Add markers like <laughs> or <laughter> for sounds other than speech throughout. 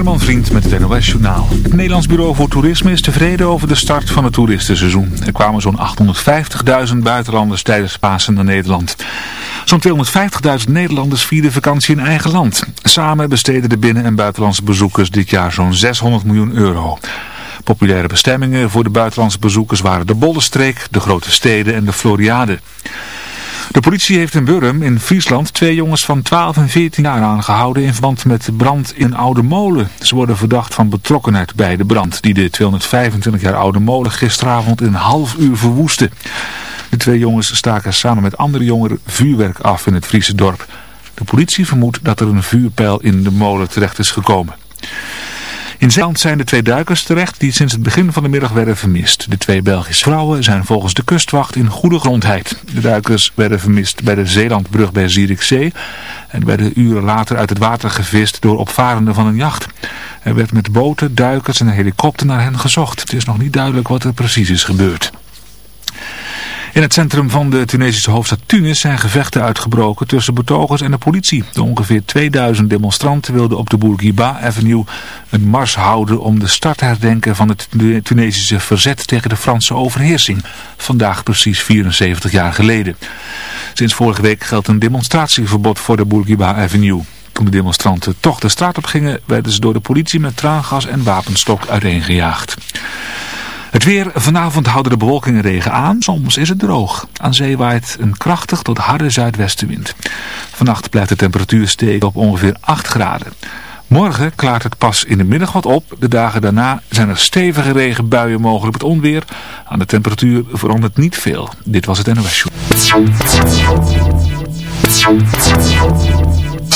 Herman Vriend met het NOS Journaal. Het Nederlands Bureau voor Toerisme is tevreden over de start van het toeristenseizoen. Er kwamen zo'n 850.000 buitenlanders tijdens Pasen naar Nederland. Zo'n 250.000 Nederlanders vierden vakantie in eigen land. Samen besteden de binnen- en buitenlandse bezoekers dit jaar zo'n 600 miljoen euro. Populaire bestemmingen voor de buitenlandse bezoekers waren de Bollenstreek, de grote steden en de Floriade. De politie heeft in Burrum in Friesland twee jongens van 12 en 14 jaar aangehouden in verband met de brand in Oude Molen. Ze worden verdacht van betrokkenheid bij de brand die de 225 jaar oude molen gisteravond in een half uur verwoestte. De twee jongens staken samen met andere jongeren vuurwerk af in het Friese dorp. De politie vermoedt dat er een vuurpijl in de molen terecht is gekomen. In Zeeland zijn de twee duikers terecht die sinds het begin van de middag werden vermist. De twee Belgische vrouwen zijn volgens de kustwacht in goede grondheid. De duikers werden vermist bij de Zeelandbrug bij Zierikzee en werden uren later uit het water gevist door opvarenden van een jacht. Er werd met boten, duikers en een helikopter naar hen gezocht. Het is nog niet duidelijk wat er precies is gebeurd. In het centrum van de Tunesische hoofdstad Tunis zijn gevechten uitgebroken tussen betogers en de politie. De ongeveer 2000 demonstranten wilden op de Bourguiba Avenue een mars houden om de start te herdenken van het Tunesische verzet tegen de Franse overheersing. Vandaag precies 74 jaar geleden. Sinds vorige week geldt een demonstratieverbod voor de Bourguiba Avenue. Toen de demonstranten toch de straat op gingen, werden ze door de politie met traangas en wapenstok uiteengejaagd. Het weer, vanavond houden de bewolking regen aan, soms is het droog. Aan zee waait een krachtig tot harde zuidwestenwind. Vannacht blijft de temperatuur steken op ongeveer 8 graden. Morgen klaart het pas in de middag wat op. De dagen daarna zijn er stevige regenbuien mogelijk met onweer. Aan de temperatuur verandert niet veel. Dit was het NOS Show.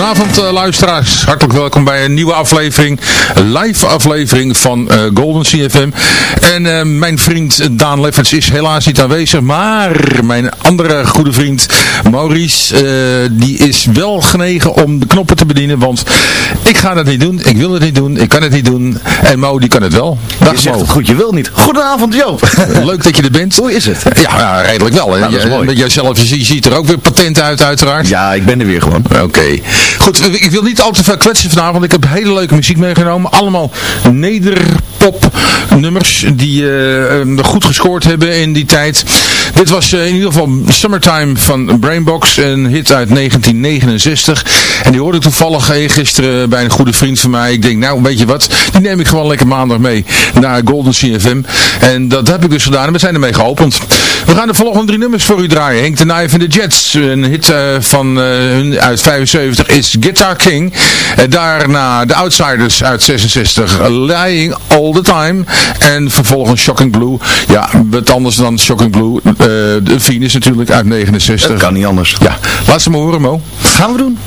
Goedenavond uh, luisteraars, hartelijk welkom bij een nieuwe aflevering, live aflevering van uh, Golden CFM. En uh, mijn vriend Daan Lefferts is helaas niet aanwezig, maar mijn andere goede vriend Maurice, die is wel genegen om de knoppen te bedienen, want ik ga dat niet doen, ik wil het niet doen, ik kan het niet doen. En Mo, die kan het wel. Dag je zegt Mo. goed, je wil niet. Goedenavond Joop. <laughs> Leuk dat je er bent. Hoe is het? Ja, redelijk wel. Nou, dat is mooi. Met jezelf, je ziet er ook weer patent uit uiteraard. Ja, ik ben er weer gewoon. Oké. Goed, ik wil niet al te veel kletsen vanavond. Ik heb hele leuke muziek meegenomen. Allemaal nederpop nummers die uh, goed gescoord hebben in die tijd. Dit was uh, in ieder geval Summertime van Brainbox, een hit uit 1969. En die hoorde ik toevallig gisteren bij een goede vriend van mij. Ik denk, nou weet je wat, die neem ik gewoon lekker maandag mee naar Golden CFM. En dat heb ik dus gedaan en we zijn ermee geopend. We gaan de volgende drie nummers voor u draaien. Henk de Knife en de Jets, een hit uh, van hun uit 75 is Guitar King. En daarna de Outsiders uit 66, Lying All The Time. En vervolgens Shocking Blue. Ja, wat anders dan Shocking Blue. De Venus natuurlijk uit 69. Dat kan niet anders. Ja, laat ze maar horen Mo. Gaan we doen.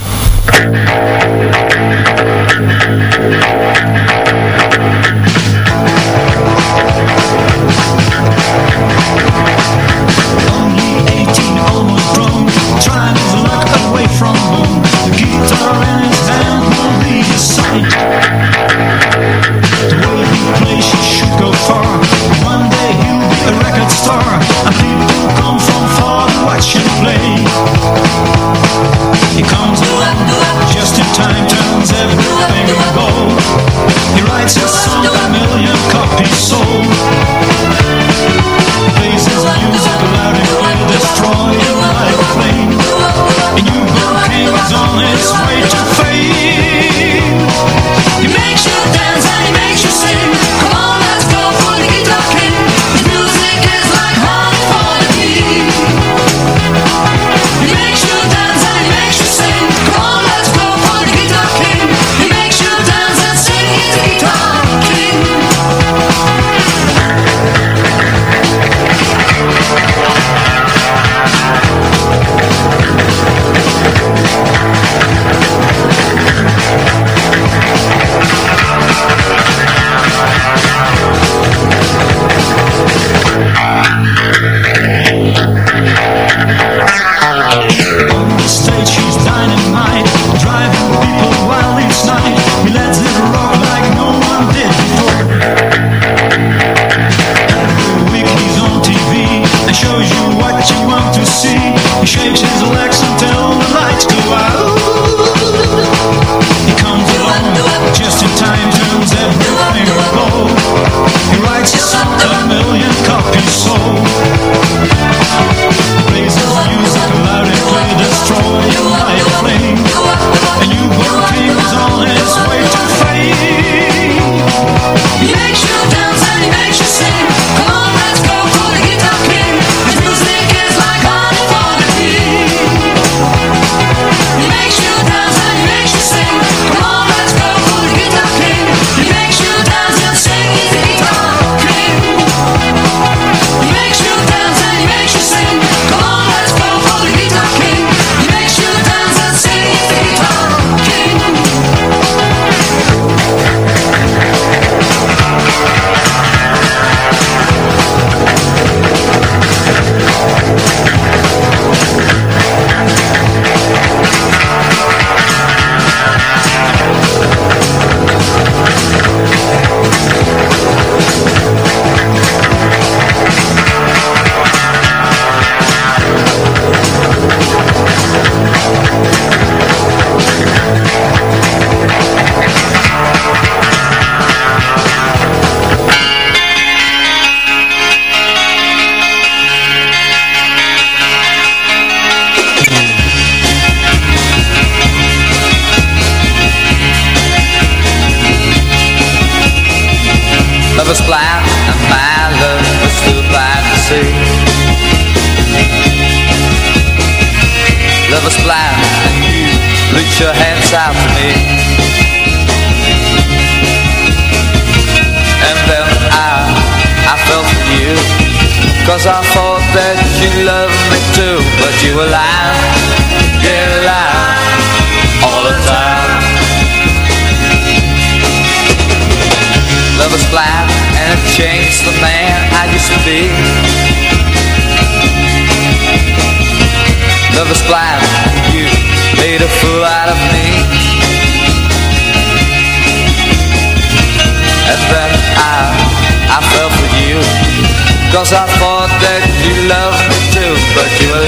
Cause I thought that you loved me too But you were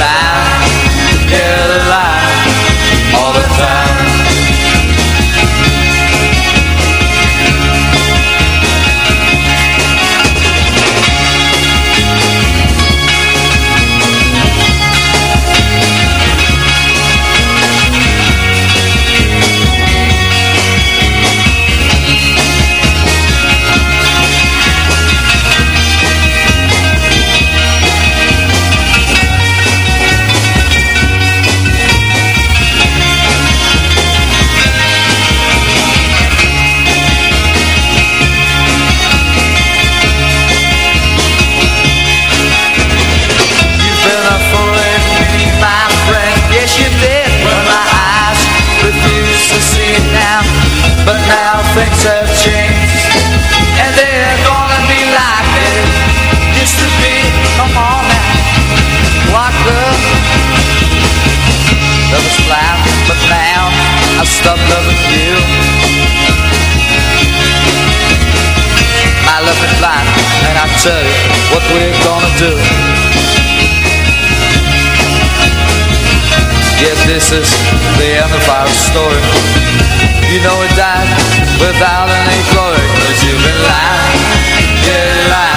stop loving you. My love is blind and I tell you what we're gonna do. Yes, this is the end of our story. You know it died without any glory Cause you've been lying, yeah, lying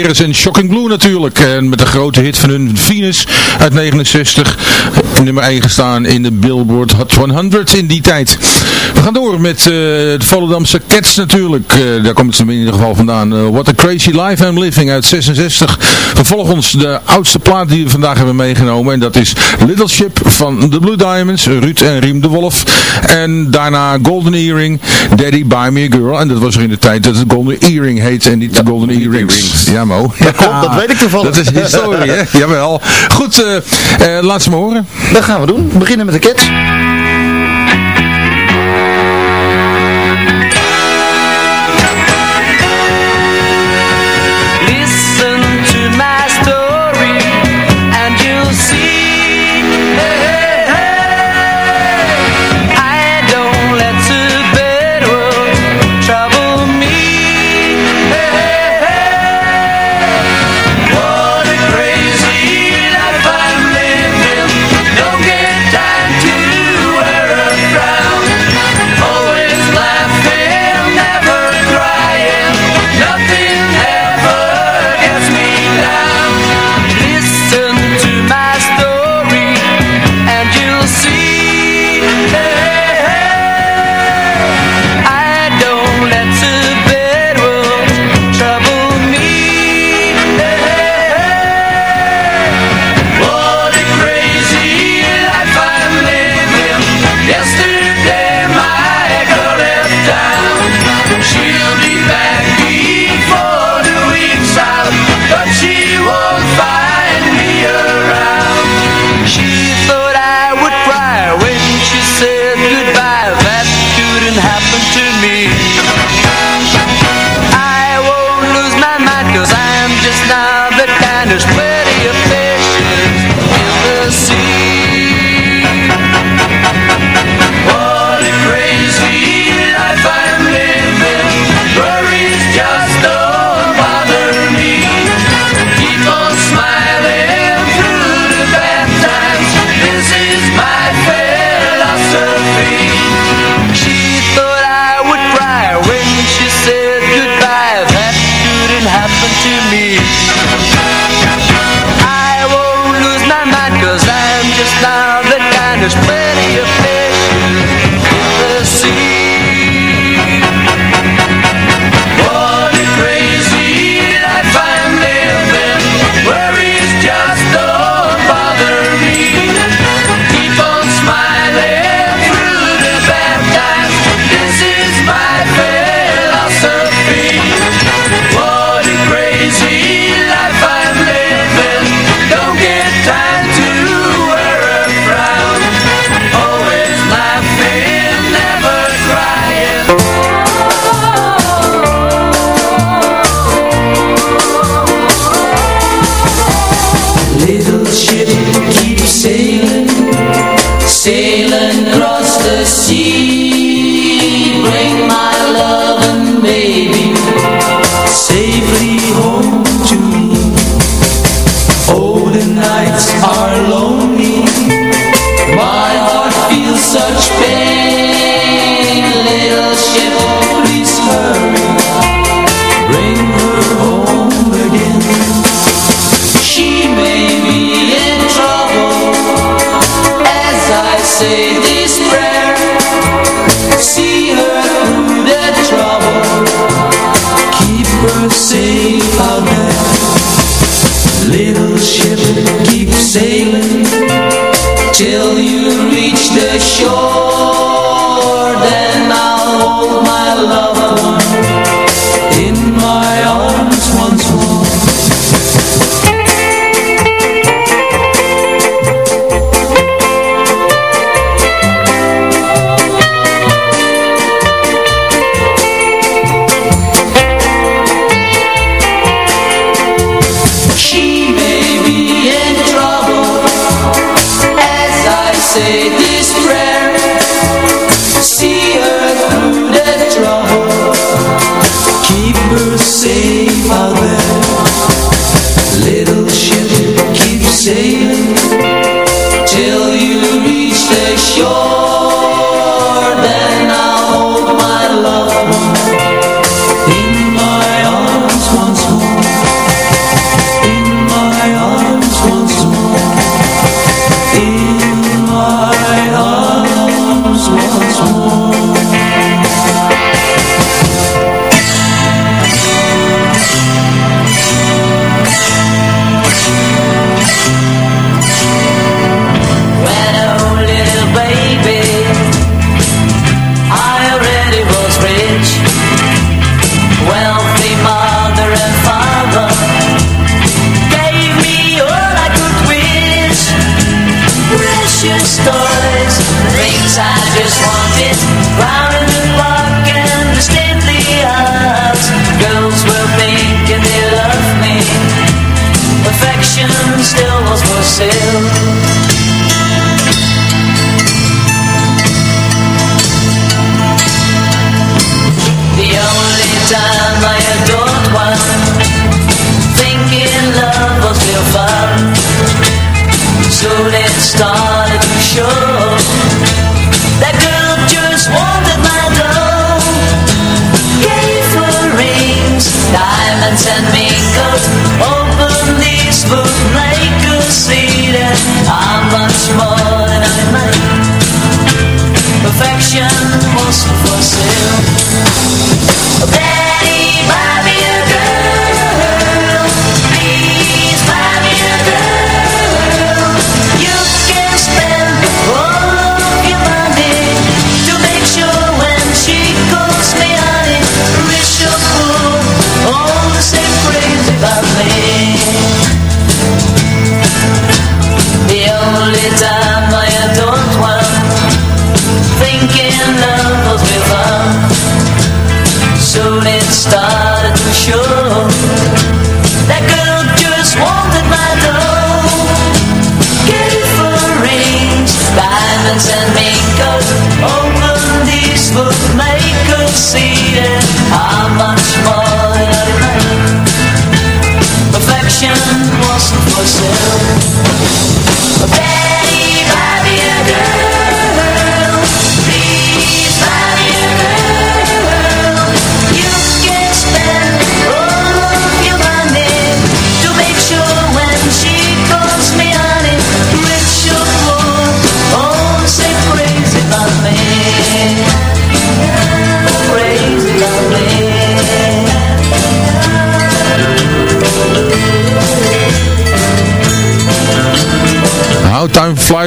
Veres en Shocking Blue natuurlijk. En met de grote hit van hun Venus uit 69. Nummer 1 gestaan in de Billboard Hot 100 in die tijd. We gaan door met de Volendamse Cats natuurlijk. Uh, daar komt het in ieder geval vandaan. Uh, What a Crazy Life I'm Living uit 66. Vervolgens de oudste plaat die we vandaag hebben meegenomen. En dat is Little Ship van The Blue Diamonds. Ruud en Riem de Wolf. En daarna Golden Earring. Daddy Buy Me a Girl. En dat was er in de tijd dat het Golden Earring heet en niet de Golden Earrings. Ja Mo. Dat weet ik toevallig. Dat is historie hè. Jawel. Goed, laat ze me horen. Dat gaan we doen. We beginnen met de Cats.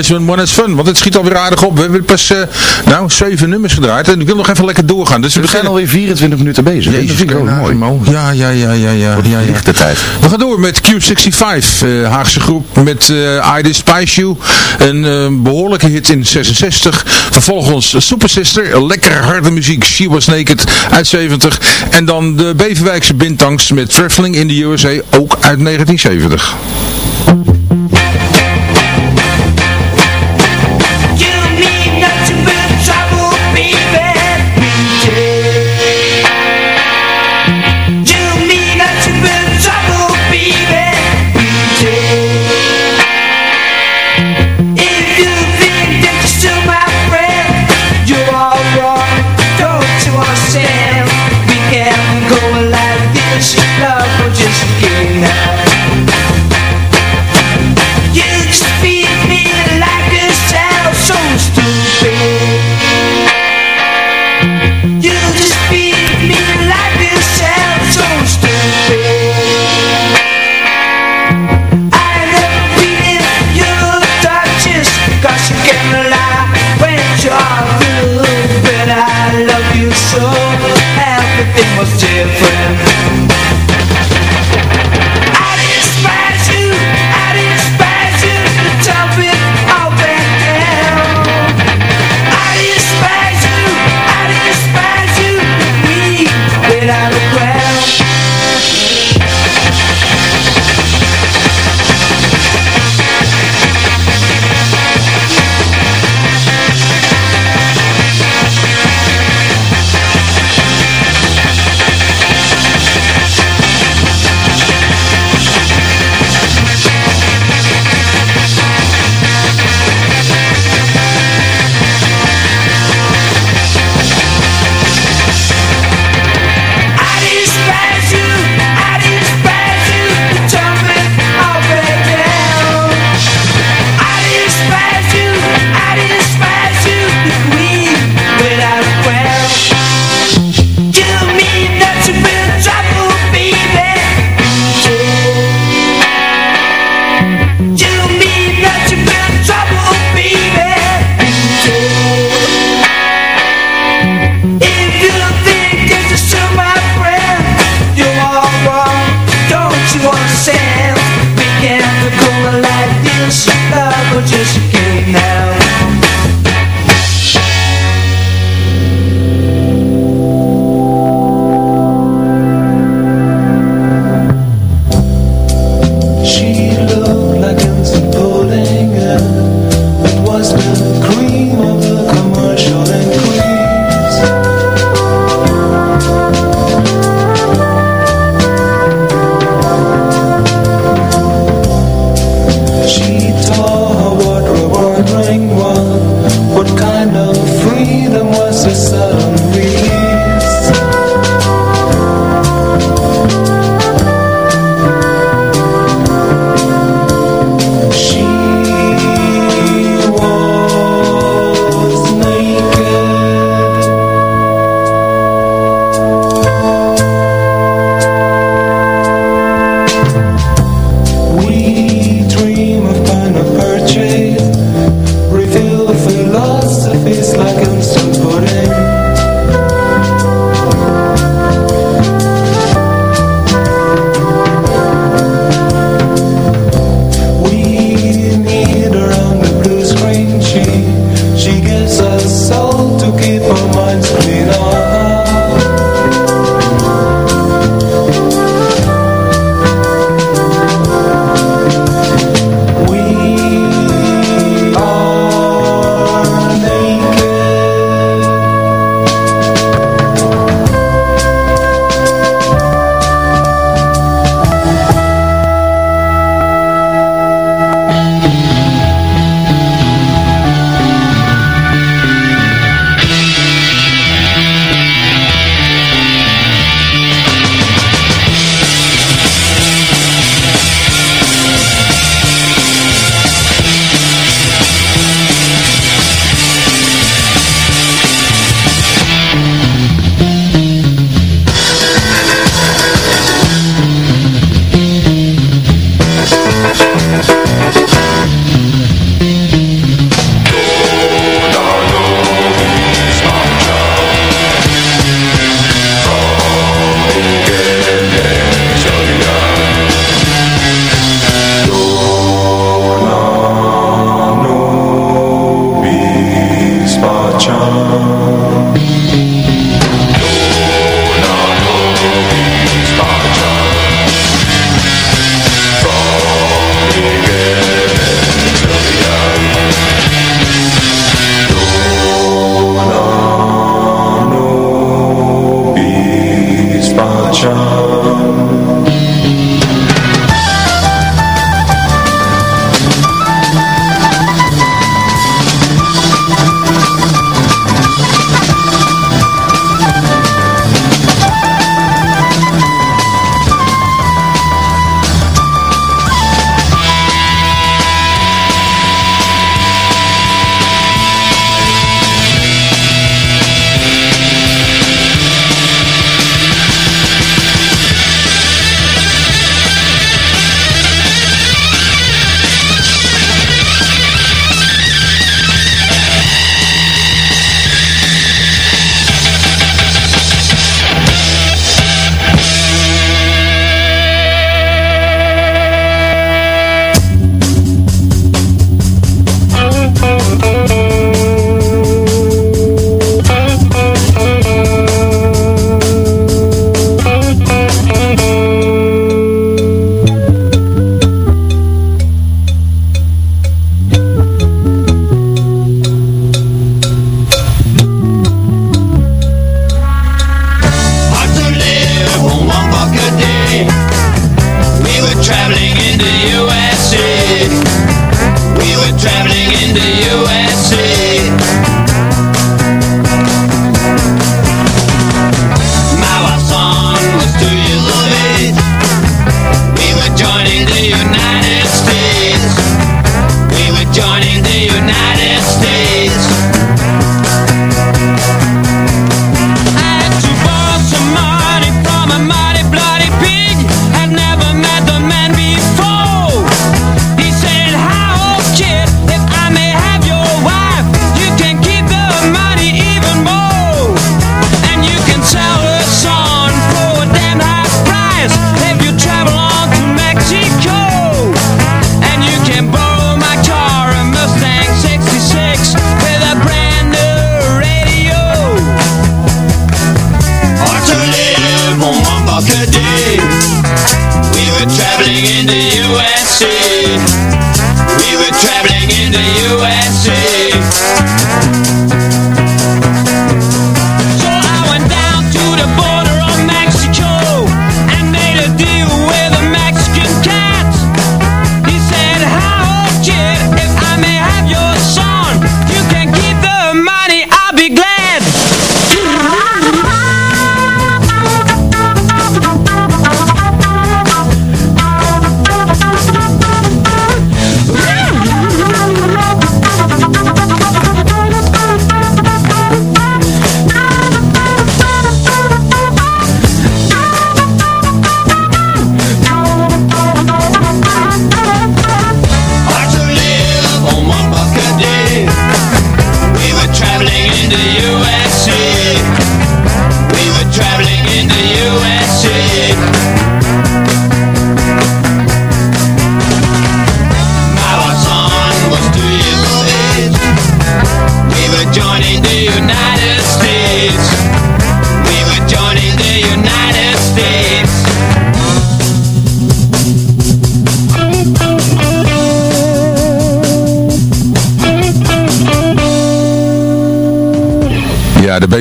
When has fun. Want het schiet alweer aardig op. We hebben pas, uh, nou, zeven nummers gedraaid. En ik wil nog even lekker doorgaan. Dus we, we zijn alweer 24 minuten bezig. Jezus, dat vind ik ook mooi. Ja, ja, ja, ja, ja. ja, ja. de tijd. We gaan door met Q65. Uh, Haagse groep met uh, I Despise You. Een behoorlijke hit in 66. Vervolgens Super Sister. Lekker harde muziek. She Was Naked uit 70. En dan de Beverwijkse Bintangs met Traveling in the USA. Ook uit 1970.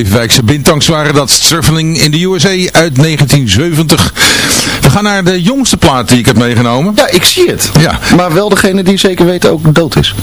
Beverwijkse Bintangs waren dat. Traveling in de USA uit 1970. We gaan naar de jongste plaat die ik heb meegenomen. Ja, ik zie het. Ja. Maar wel degene die zeker weten ook dood is.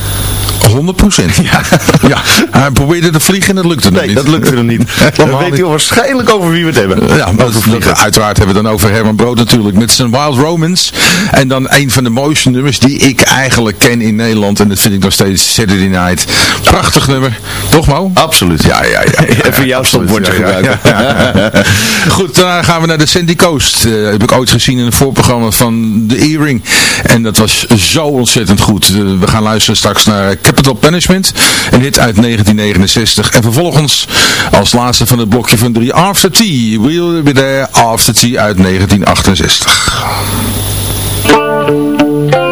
100 procent. Ja. ja. Hij probeerde te vliegen en dat lukte Nee, niet. dat lukte er niet. Dan weet hij waarschijnlijk over wie we het hebben. Ja, maar dat, uiteraard hebben we dan over Herman Brood natuurlijk met zijn Wild Romance. En dan een van de mooiste nummers die ik eigenlijk ken in Nederland. En dat vind ik nog steeds Saturday Night. Prachtig nummer. Toch Mo? Absoluut. Ja, ja, ja. ja, <laughs> Even jouw stopwoordje gebruiken. ja. <laughs> Goed, daarna gaan we naar de Sandy Coast. Eh, heb ik ooit gezien in een voorprogramma van The Earring. En dat was zo ontzettend goed. Eh, we gaan luisteren straks naar Capital Punishment. Een hit uit 1969. En vervolgens als laatste van het blokje van drie After Tea. We'll be there After Tea uit 1968.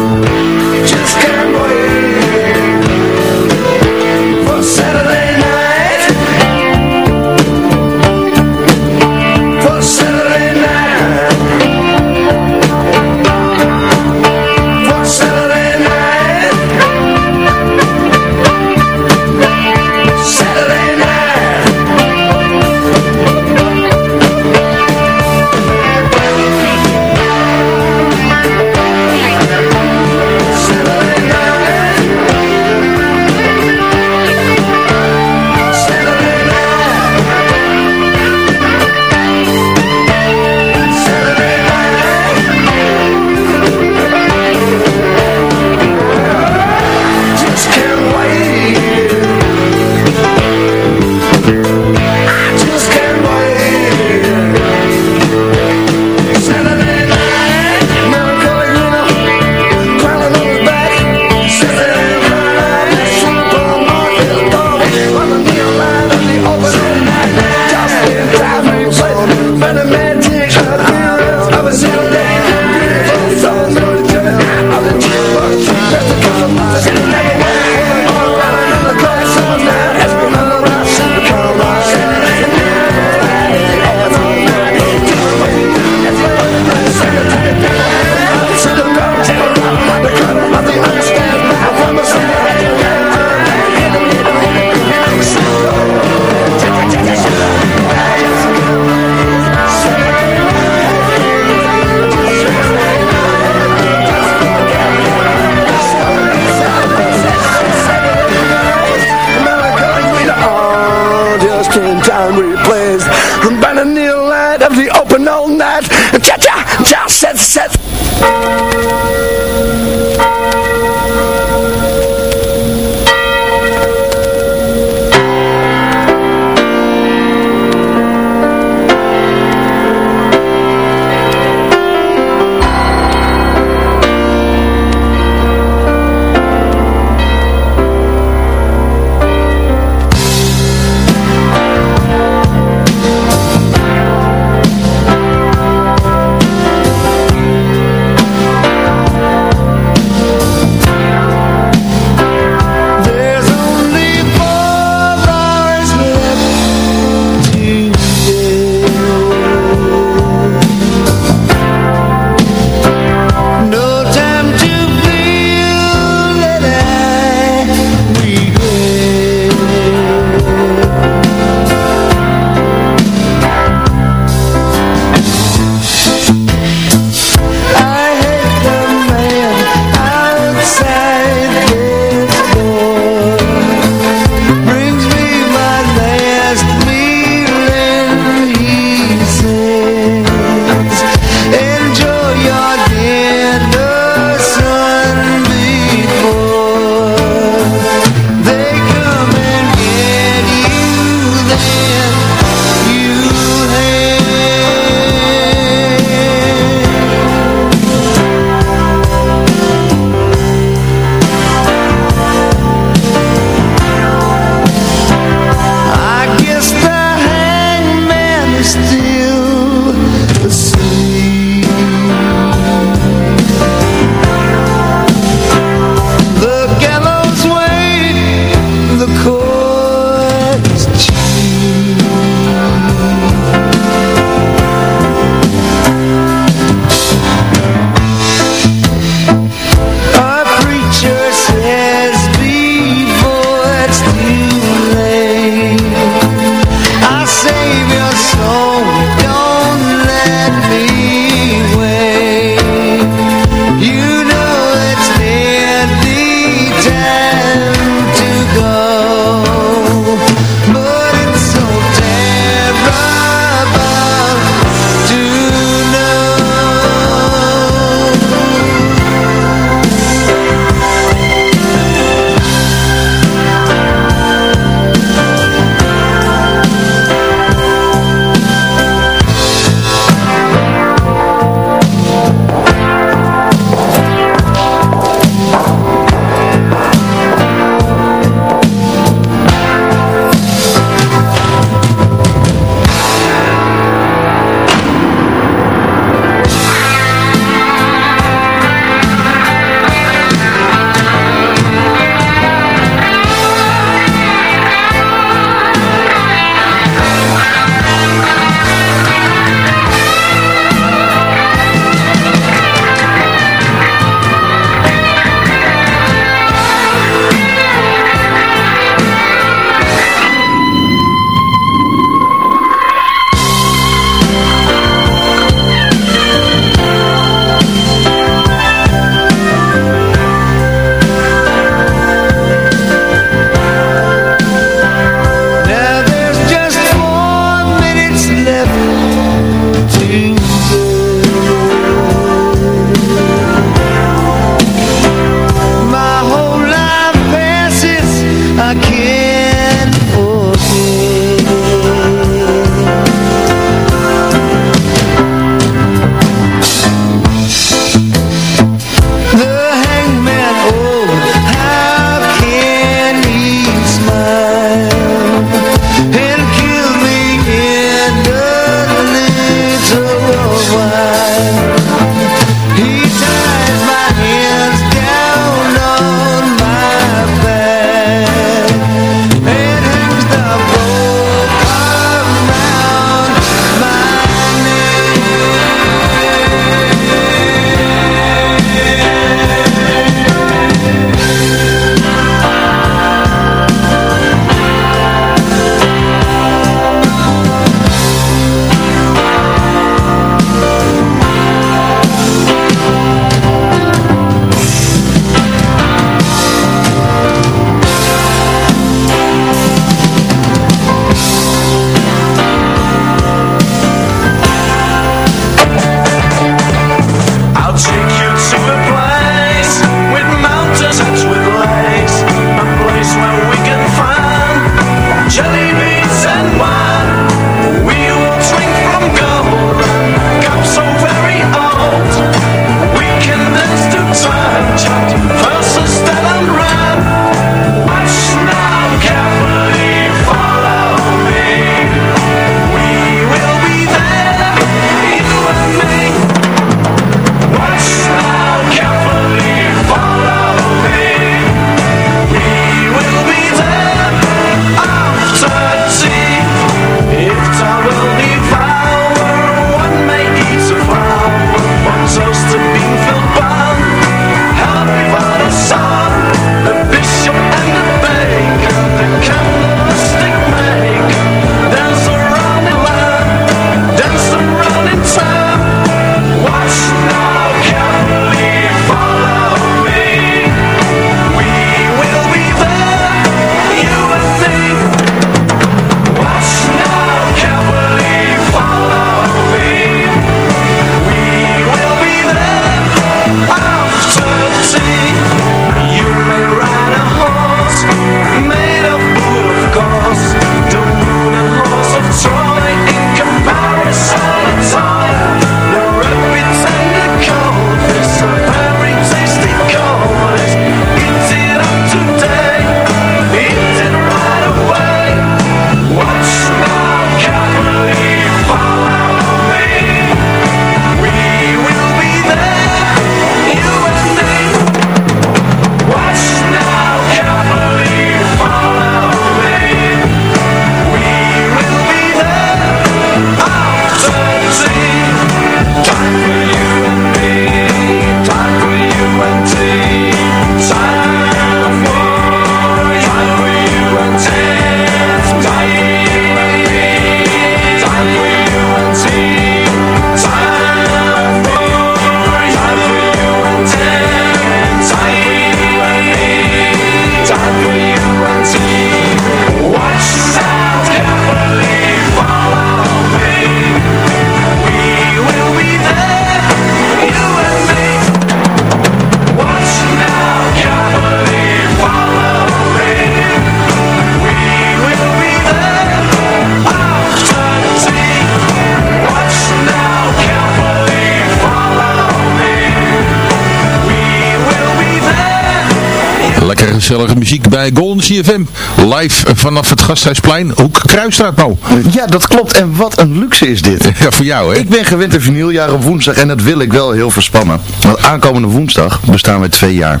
Gezellige muziek bij Golden CFM. Live vanaf het Gasthuisplein, Hoek Kruisstraat nou. Ja, dat klopt. En wat een luxe is dit. <laughs> Ja, voor jou hè. Ik ben gewend een vinyljaar op woensdag en dat wil ik wel heel verspannen. Want aankomende woensdag bestaan we twee jaar.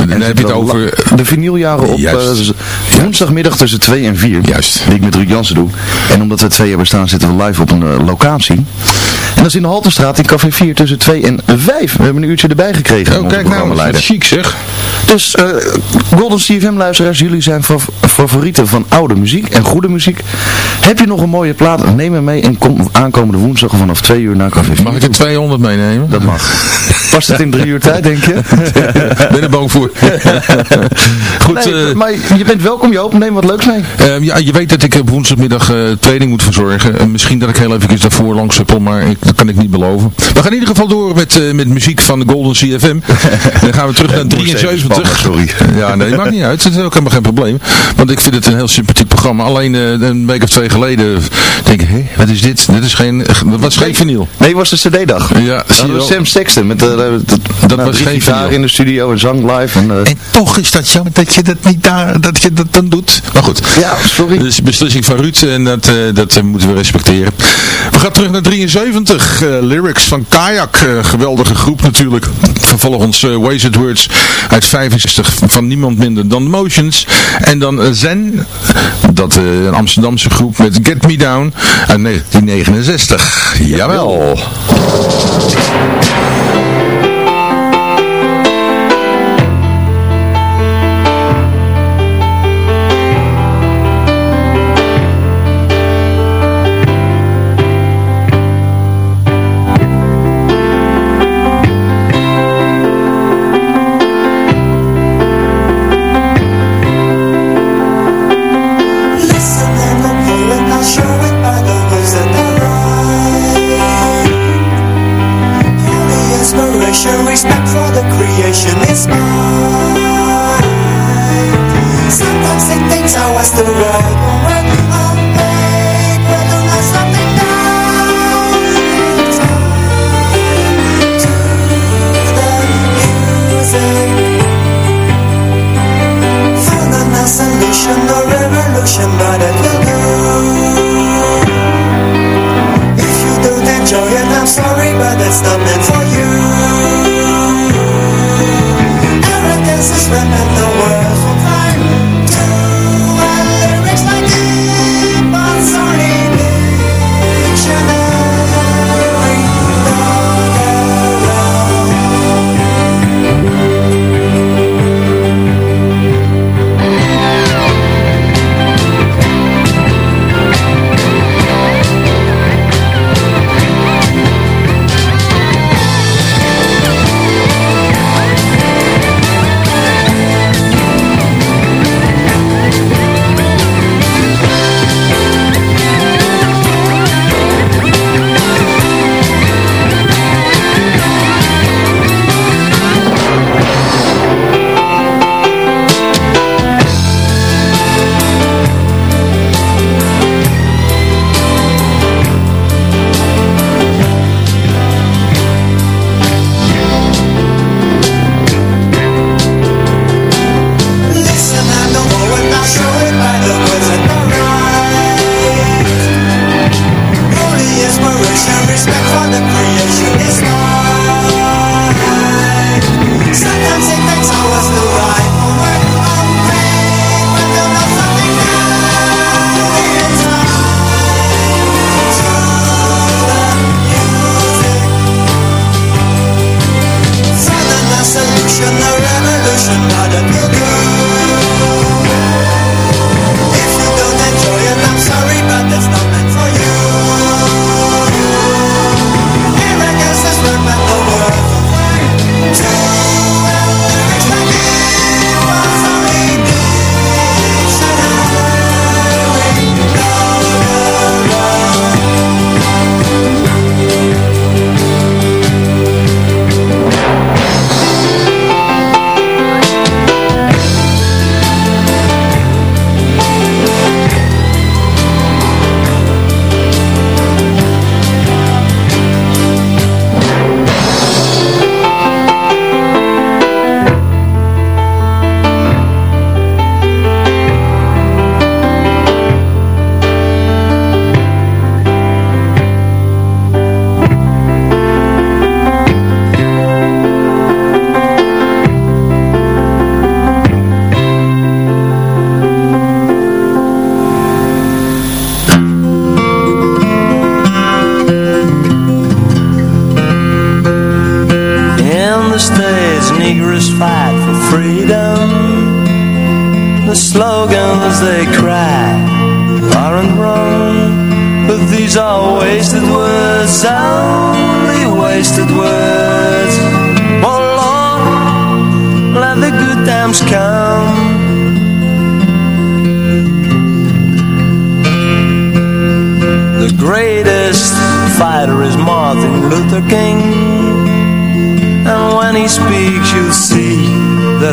En dan heb je het over... De vinyljaren op eh, woensdagmiddag tussen 2 en 4. Juist. Die ik met Ruud Jansen doe. En omdat we twee jaar bestaan zitten we live op een eh, locatie. En dat is in de Halterstraat in Café 4 tussen 2 en 5. We hebben een uurtje erbij gekregen. Oh, kijk nou, programmaleider. wat chic zeg. Dus eh, Golden CFM luisteraars, jullie zijn fav- favorieten van oude muziek en goede muziek. Heb je nog een mooie plaat? Neem hem mee en kom aankomende woensdag vanaf 2 uur naar Café 4. Mag ik er 200 meenemen? Dat mag. <laughs> Past het in drie uur tijd, denk je? <laughs> ben er bang voor. <laughs> Goed, Nee, eh, maar je bent welkom Joop, neem wat leuks mee. eh, ja, je weet dat ik op woensdagmiddag eh, training moet verzorgen. Misschien dat ik heel even daarvoor langs huppel, maar ik, dat kan ik niet beloven. We gaan in ieder geval door met, eh, met muziek van de Golden CFM. <laughs> dan gaan we terug naar moest even 73. spannen, sorry. Ja, nee, maakt niet uit. Het is ook helemaal geen probleem. Want ik vind het een heel sympathiek programma. Alleen een week of twee geleden denk ik, hé, wat is dit? Dit is geen, dat was geen vinyl. Nee, het was de cd-dag. Ja, zie dat je was wel. Sam Sexton met de, de, de, Dat nou, was geen vinyl. in de studio en zang live. En, eh, En toch is dat jammer dat je dat niet daar, dat je dat dan doet. Maar goed. Ja, sorry. Dus beslissing van Ruud en dat, eh, dat eh, moeten we respecteren. We gaan terug naar 73. eh, lyrics van Kayak. eh, geweldige groep natuurlijk. Vervolgens eh Wasted Words uit 65 van niemand minder dan Motions. En dan eh, Zen. Dat eh, een Amsterdamse groep met Get Me Down uit 1969. Jawel.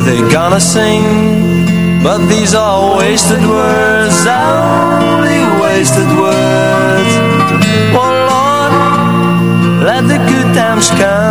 Are they gonna sing. But these are wasted words Only wasted words. Oh Lord Let the good times come.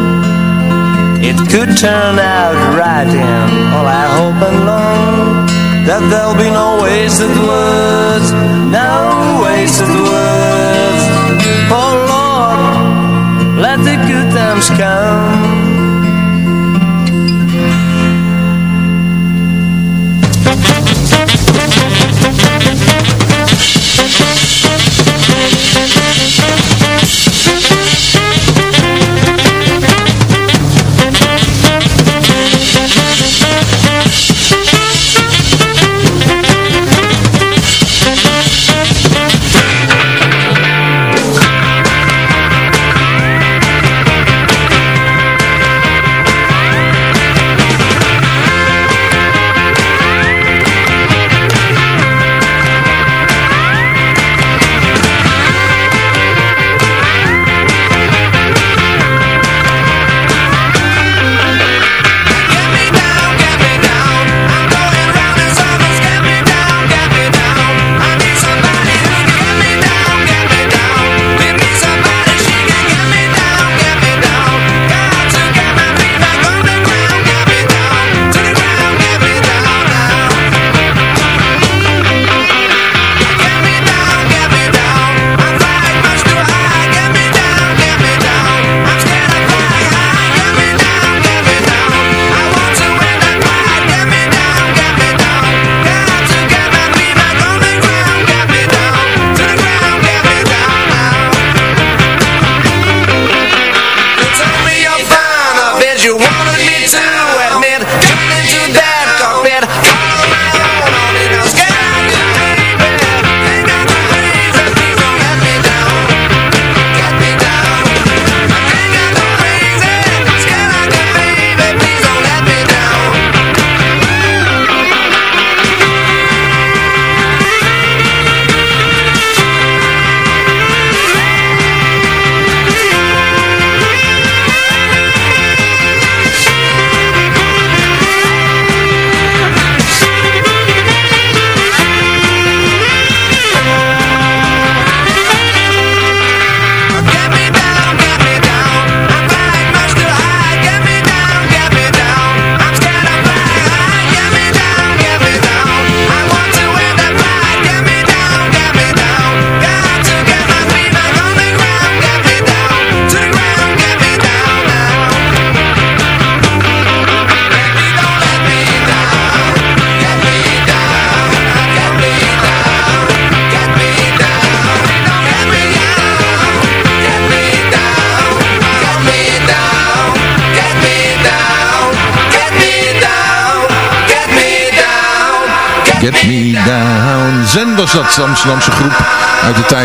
It could turn out right in all I hope and long That there'll be no wasted words No wasted words. Oh Lord, let the good times come.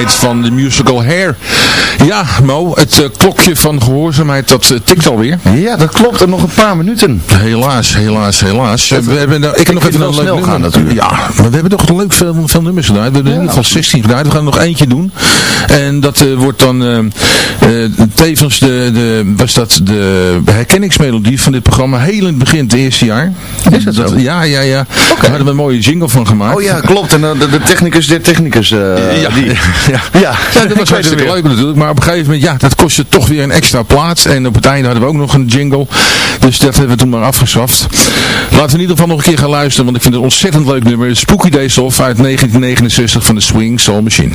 Van de musical Hair. Ja, Mo, het eh, klokje van gehoorzaamheid dat eh, tikt alweer. Ja, dat klopt. En nog een paar minuten. Helaas, helaas, helaas. we hebben, nou- ik heb nog even een leuk snel nummer. gaan natuurlijk. Ja, maar we hebben toch leuk veel, veel nummers gedaan. We hebben in ieder geval 16 gedaan. We gaan er nog eentje doen. En dat eh, wordt dan tevens de, de, was dat de herkenningsmelodie van dit programma. Heel in het begin, het eerste jaar. Is dat zo? Ja, ja, ja. Daar hadden we een mooie jingle van gemaakt. Oh ja, klopt. En de, de technicus der technicus. Ja, die, <laughs> ja. ja. Ja, dat was hartstikke leuk natuurlijk. Maar op gegeven moment, ja, dat kostte toch weer een extra plaats. En op het einde hadden we ook nog een jingle. Dus dat hebben we toen maar afgeschaft. Laten we in ieder geval nog een keer gaan luisteren. Want ik vind het een ontzettend leuk nummer. Spooky Days Off uit 1969 van de Swing Soul Machine.